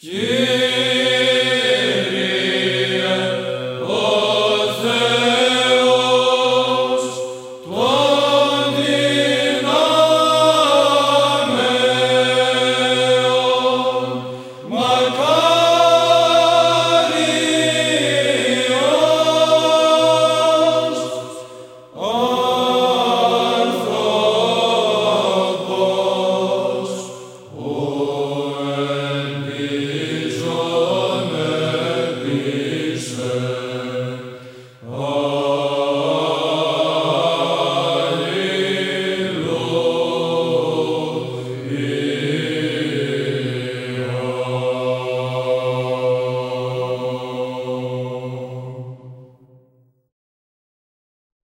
Yeah.